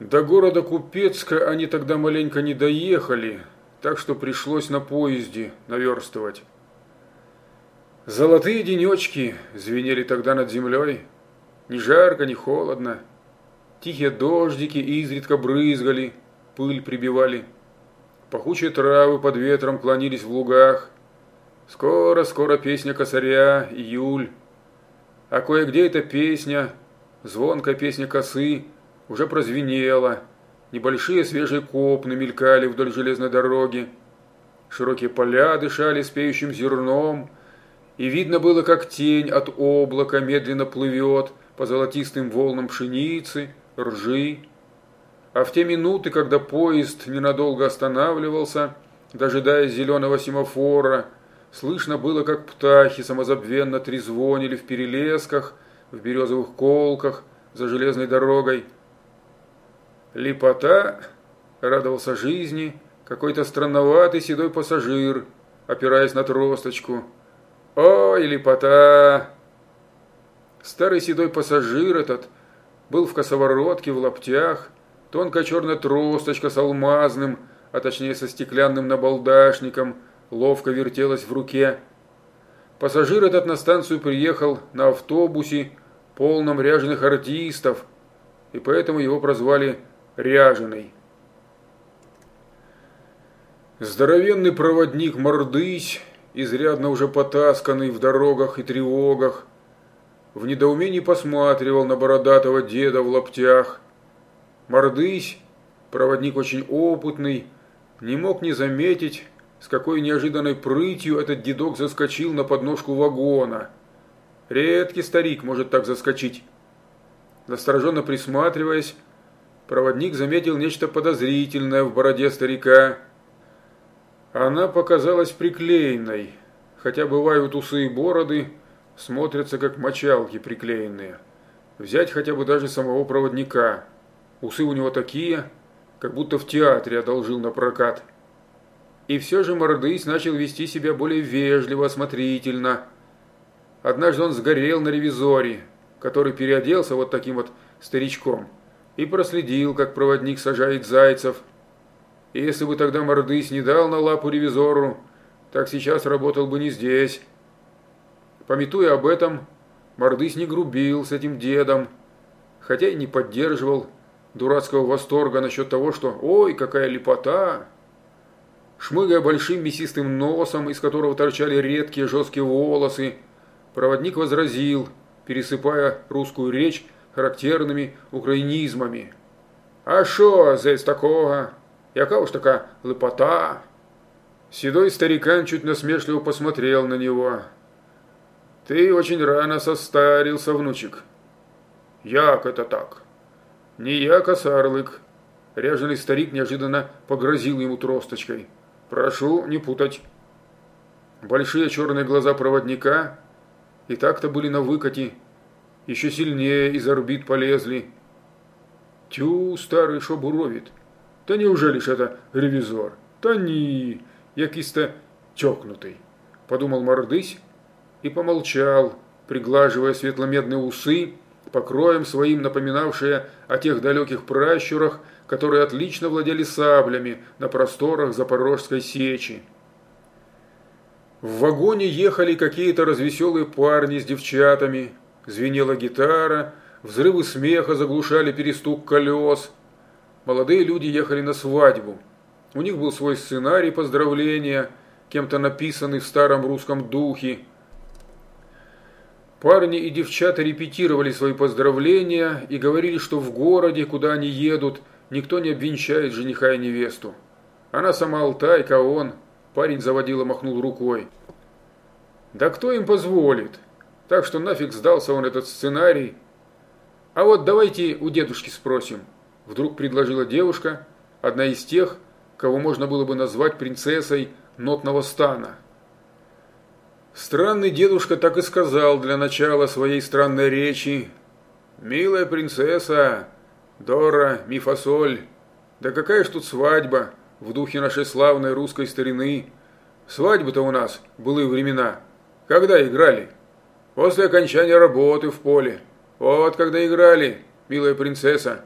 До города Купецка они тогда маленько не доехали, так что пришлось на поезде наверстывать. Золотые денечки звенели тогда над землей, ни жарко, ни холодно. Тихие дождики изредка брызгали, пыль прибивали. Пахучие травы под ветром клонились в лугах. Скоро-скоро песня косаря, июль. А кое-где эта песня, звонкая песня косы, уже прозвенела. Небольшие свежие копны мелькали вдоль железной дороги. Широкие поля дышали спеющим зерном, и видно было, как тень от облака медленно плывет по золотистым волнам пшеницы, ржи. А в те минуты, когда поезд ненадолго останавливался, дожидаясь зеленого семафора, слышно было, как птахи самозабвенно трезвонили в перелесках, в березовых колках, за железной дорогой. Лепота радовался жизни какой-то странноватый седой пассажир, опираясь на тросточку – Ой, лепота! Старый седой пассажир этот был в косоворотке, в лаптях, тонкая черная тросточка с алмазным, а точнее со стеклянным набалдашником, ловко вертелась в руке. Пассажир этот на станцию приехал на автобусе, полном ряженых артистов, и поэтому его прозвали Ряженый. Здоровенный проводник Мордысь изрядно уже потасканный в дорогах и тревогах, в недоумении посматривал на бородатого деда в лаптях. Мордысь, проводник очень опытный, не мог не заметить, с какой неожиданной прытью этот дедок заскочил на подножку вагона. Редкий старик может так заскочить. Настороженно присматриваясь, проводник заметил нечто подозрительное в бороде старика – она показалась приклеенной, хотя бывают усы и бороды, смотрятся как мочалки приклеенные. Взять хотя бы даже самого проводника. Усы у него такие, как будто в театре одолжил на прокат. И все же Мордысь начал вести себя более вежливо, осмотрительно. Однажды он сгорел на ревизоре, который переоделся вот таким вот старичком, и проследил, как проводник сажает зайцев – и если бы тогда Мордысь не дал на лапу ревизору, так сейчас работал бы не здесь. Пометуя об этом, Мордысь не грубил с этим дедом, хотя и не поддерживал дурацкого восторга насчет того, что «Ой, какая лепота!» Шмыгая большим мясистым носом, из которого торчали редкие жесткие волосы, проводник возразил, пересыпая русскую речь характерными украинизмами. «А шо здесь такого? Яка уж такая лопота!» Седой старикан чуть насмешливо посмотрел на него. «Ты очень рано состарился, внучек». «Як это так?» «Не я, косарлык». Ряженый старик неожиданно погрозил ему тросточкой. «Прошу не путать». Большие черные глаза проводника и так-то были на выкате, еще сильнее из орбит полезли. «Тю, старый шобуровит!» Та неужели ж это ревізор? Та ні, якийсь-то чокнутый, подумал Мордысь и помолчал, приглаживая светломедные усы, покроем своим напоминавшие о тех далеких пращурах, которые отлично владели саблями на просторах Запорожской сечи. В вагоне ехали какие-то развеселые парни с девчатами, звенела гитара, взрывы смеха заглушали перестук колес – молодые люди ехали на свадьбу. У них был свой сценарий поздравления, кем-то написанный в старом русском духе. Парни и девчата репетировали свои поздравления и говорили, что в городе, куда они едут, никто не обвенчает жениха и невесту. Она сама Алтайка, а он, парень заводил и махнул рукой. Да кто им позволит? Так что нафиг сдался он этот сценарий. А вот давайте у дедушки спросим – Вдруг предложила девушка, одна из тех, кого можно было бы назвать принцессой нотного стана. Странный дедушка так и сказал для начала своей странной речи. «Милая принцесса, Дора, Мифасоль, да какая ж тут свадьба в духе нашей славной русской старины. Свадьбы-то у нас были времена. Когда играли? После окончания работы в поле. Вот когда играли, милая принцесса».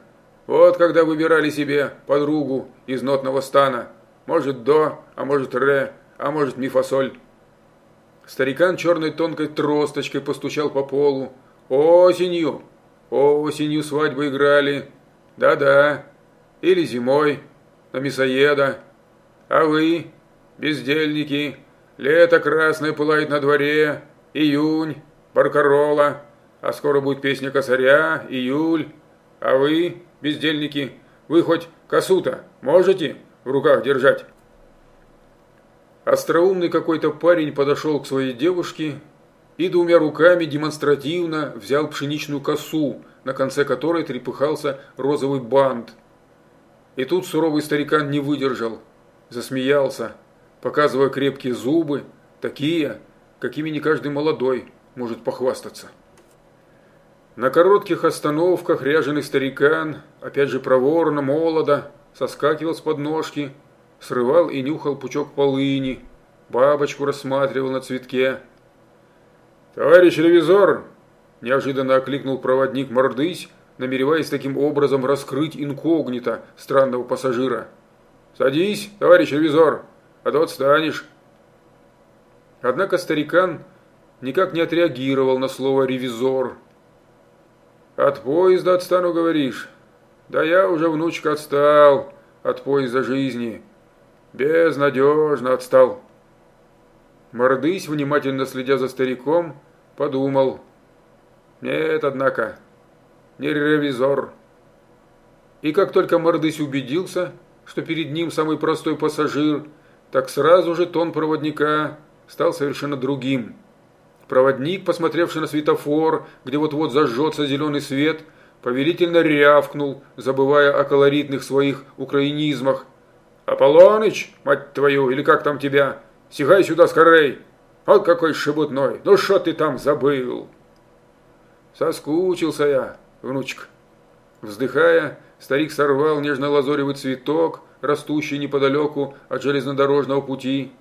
Вот когда выбирали себе подругу из нотного стана. Может, до, а может, ре, а может, мифасоль. Старикан черной тонкой тросточкой постучал по полу. Осенью, осенью свадьбы играли. Да-да. Или зимой, на мясоеда. А вы, бездельники, лето красное пылает на дворе, июнь, баркарола, а скоро будет песня косаря, июль. А вы, бездельники, вы хоть косу-то можете в руках держать? Остроумный какой-то парень подошел к своей девушке и двумя руками демонстративно взял пшеничную косу, на конце которой трепыхался розовый бант. И тут суровый старикан не выдержал, засмеялся, показывая крепкие зубы, такие, какими не каждый молодой может похвастаться. На коротких остановках ряженый старикан, опять же проворно, молодо, соскакивал с подножки, срывал и нюхал пучок полыни, бабочку рассматривал на цветке. «Товарищ ревизор!» – неожиданно окликнул проводник Мордысь, намереваясь таким образом раскрыть инкогнито странного пассажира. «Садись, товарищ ревизор, а то отстанешь». Однако старикан никак не отреагировал на слово «ревизор», от поезда отстану, говоришь? Да я уже, внучка, отстал от поезда жизни. Безнадежно отстал. Мордысь, внимательно следя за стариком, подумал. Нет, однако, не ревизор. И как только Мордысь убедился, что перед ним самый простой пассажир, так сразу же тон проводника стал совершенно другим – Проводник, посмотревший на светофор, где вот-вот зажжется зеленый свет, повелительно рявкнул, забывая о колоритных своих украинизмах. «Аполлоныч, мать твою, или как там тебя? Сигай сюда скорей! Вот какой шебутной! Ну что ты там забыл?» Соскучился я, внучка. Вздыхая, старик сорвал нежно-лазоревый цветок, растущий неподалеку от железнодорожного пути,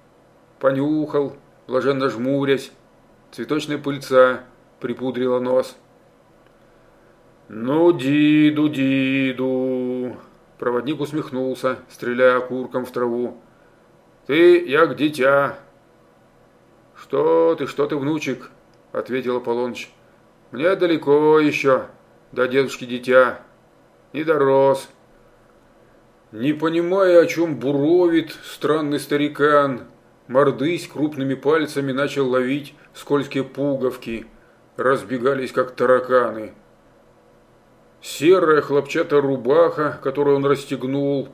понюхал, блаженно жмурясь, Цветочная пыльца припудрила нос. «Ну, Диду, Диду!» Проводник усмехнулся, стреляя окурком в траву. «Ты, як дитя!» «Что ты, что ты, внучек?» – ответил Аполлоныч. «Мне далеко еще, до дедушки дитя. Не дорос». Не понимая, о чем буровит странный старикан, Мордысь крупными пальцами начал ловить скользкие пуговки, разбегались как тараканы. Серая хлопчатая рубаха, которую он расстегнул,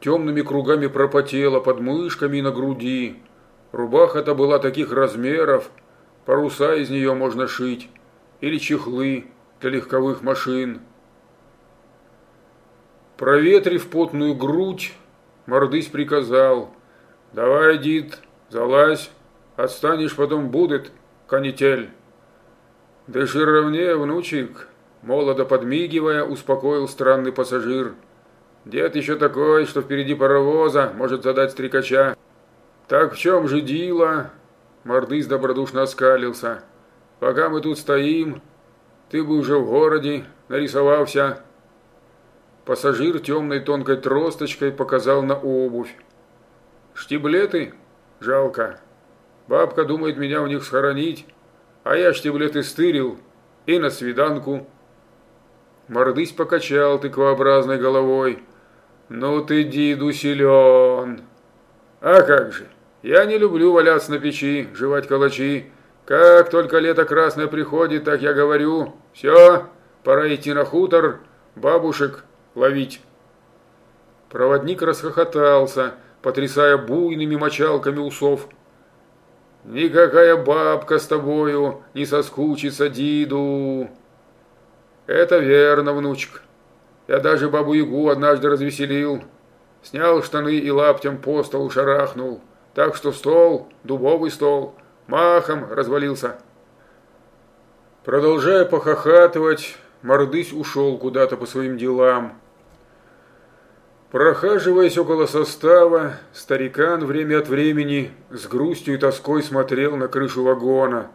темными кругами пропотела под мышками и на груди. Рубаха-то была таких размеров, паруса из нее можно шить, или чехлы для легковых машин. Проветрив потную грудь, Мордысь приказал, «Давай, Дид, Залазь, отстанешь, потом будет канитель. Дыши ровнее, внучек, молодо подмигивая, успокоил странный пассажир. Дед еще такой, что впереди паровоза может задать стрекача. Так в чем же дело? Мордыс добродушно оскалился. Пока мы тут стоим, ты бы уже в городе нарисовался. Пассажир темной тонкой тросточкой показал на обувь. Штиблеты? Жалко. Бабка думает меня у них схоронить, а я штиблеты стырил и на свиданку. Мордысь покачал тыквообразной головой. Ну ты, диду, силен. А как же, я не люблю валяться на печи, жевать калачи. Как только лето красное приходит, так я говорю, все, пора идти на хутор, бабушек ловить. Проводник расхохотался, потрясая буйными мочалками усов. «Никакая бабка с тобою не соскучится, Диду!» «Это верно, внучек. Я даже бабу-ягу однажды развеселил. Снял штаны и лаптем по столу шарахнул. Так что стол, дубовый стол, махом развалился». Продолжая похохатывать, Мордысь ушел куда-то по своим делам. Прохаживаясь около состава, старикан время от времени с грустью и тоской смотрел на крышу вагона.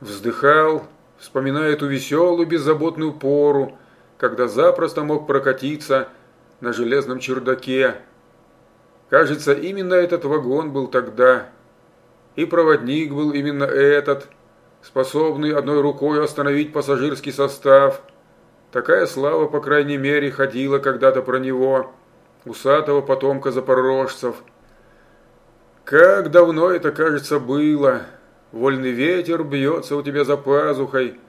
Вздыхал, вспоминая эту веселую беззаботную пору, когда запросто мог прокатиться на железном чердаке. Кажется, именно этот вагон был тогда. И проводник был именно этот, способный одной рукой остановить пассажирский состав. Такая слава, по крайней мере, ходила когда-то про него, усатого потомка запорожцев. Как давно это, кажется, было. Вольный ветер бьется у тебя за пазухой,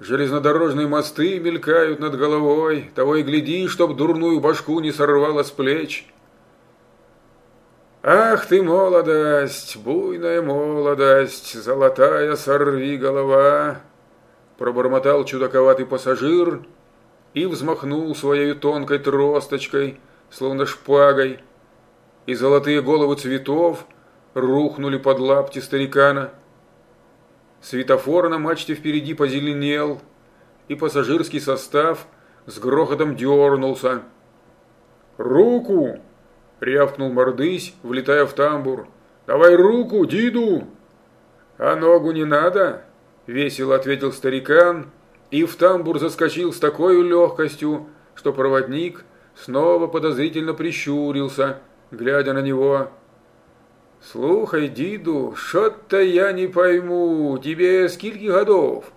железнодорожные мосты мелькают над головой, того и гляди, чтоб дурную башку не сорвало с плеч. Ах ты, молодость, буйная молодость, золотая сорви голова, пробормотал чудаковатый пассажир и взмахнул своей тонкой тросточкой, словно шпагой, и золотые головы цветов рухнули под лапти старикана. Светофор на мачте впереди позеленел, и пассажирский состав с грохотом дернулся. «Руку!» – рявкнул Мордысь, влетая в тамбур. «Давай руку, Диду!» «А ногу не надо?» – весело ответил старикан, и в тамбур заскочил с такой легкостью, что проводник снова подозрительно прищурился, глядя на него. «Слухай, Диду, что-то я не пойму, тебе скільки годов?»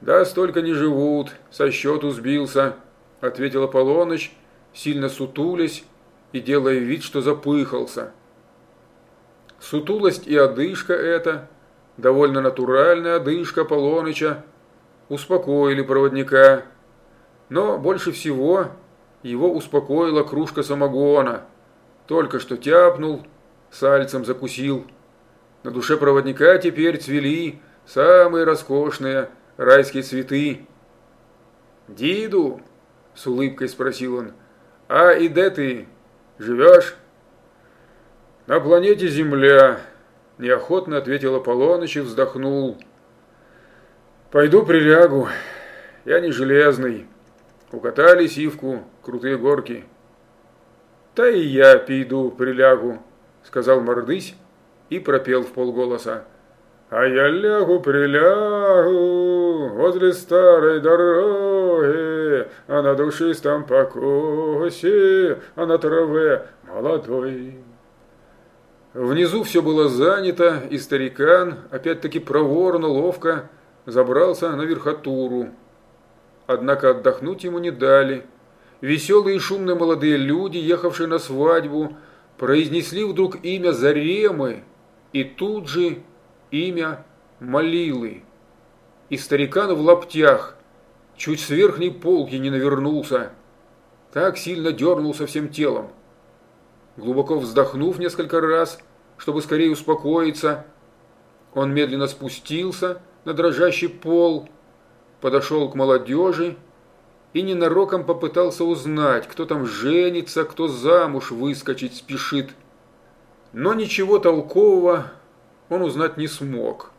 «Да столько не живут, со счету сбился», — ответил Аполлоныч, сильно сутулясь и делая вид, что запыхался. Сутулость и одышка эта, довольно натуральная одышка Аполлоныча, успокоили проводника, но больше всего его успокоила кружка самогона, только что тяпнул, сальцем закусил. На душе проводника теперь цвели самые роскошные райские цветы. «Диду?» – с улыбкой спросил он. «А и где ты живешь?» «На планете Земля», – неохотно ответил Аполлоныч и вздохнул. «Пойду прилягу. Я не железный. Укатали сивку, крутые горки». «Да и я пойду прилягу», сказал Мордысь и пропел в полголоса. А я лягу, прилягу возле старой дороги, а на душистом покосе, а на траве молодой. Внизу все было занято, и старикан, опять-таки проворно, ловко, забрался на верхотуру. Однако отдохнуть ему не дали. Веселые и шумные молодые люди, ехавшие на свадьбу, произнесли вдруг имя Заремы и тут же имя Малилы. И старикан в лаптях чуть с верхней полки не навернулся, так сильно дернулся всем телом. Глубоко вздохнув несколько раз, чтобы скорее успокоиться, он медленно спустился на дрожащий пол, подошел к молодежи и ненароком попытался узнать, кто там женится, кто замуж выскочить спешит. Но ничего толкового он узнать не смог.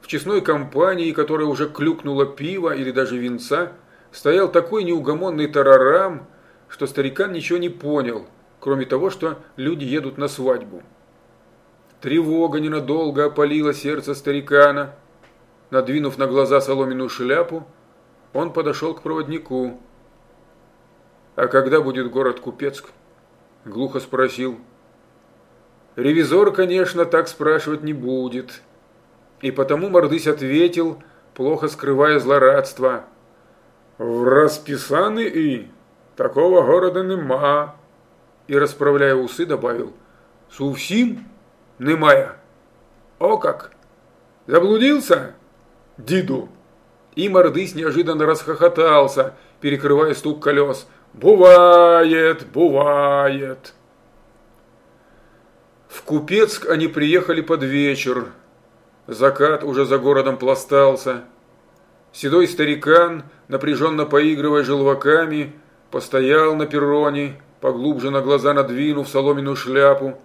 В честной компании, которая уже клюкнула пива или даже винца, стоял такой неугомонный тарарам, что старикан ничего не понял, кроме того, что люди едут на свадьбу. Тревога ненадолго опалила сердце старикана. Надвинув на глаза соломенную шляпу, он подошел к проводнику. «А когда будет город Купецк?» – глухо спросил. Ревизор, конечно, так спрашивать не будет. И потому Мордысь ответил, плохо скрывая злорадство. «В расписаны и такого города нема». И, расправляя усы, добавил. «Сувсим немая». «О как! Заблудился? Диду!» И Мордысь неожиданно расхохотался, перекрывая стук колес. «Бывает, бывает!» В Купецк они приехали под вечер. Закат уже за городом пластался. Седой старикан, напряженно поигрывая желваками, постоял на перроне, поглубже на глаза надвинув соломенную шляпу.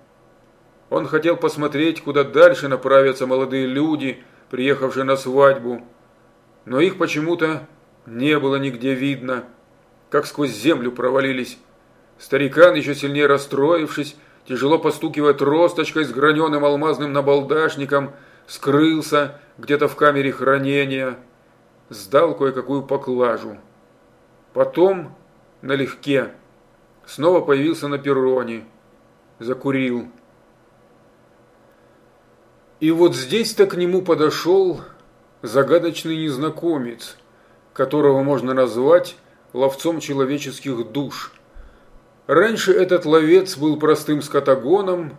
Он хотел посмотреть, куда дальше направятся молодые люди, приехавшие на свадьбу но их почему-то не было нигде видно, как сквозь землю провалились. Старикан, еще сильнее расстроившись, тяжело постукивая тросточкой с граненым алмазным набалдашником, скрылся где-то в камере хранения, сдал кое-какую поклажу. Потом, налегке, снова появился на перроне, закурил. И вот здесь-то к нему подошел загадочный незнакомец, которого можно назвать ловцом человеческих душ. Раньше этот ловец был простым скотагоном,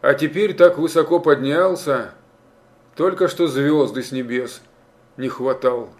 а теперь так высоко поднялся, только что звезды с небес не хватал.